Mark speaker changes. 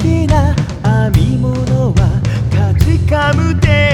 Speaker 1: きな編み物はかじかむ手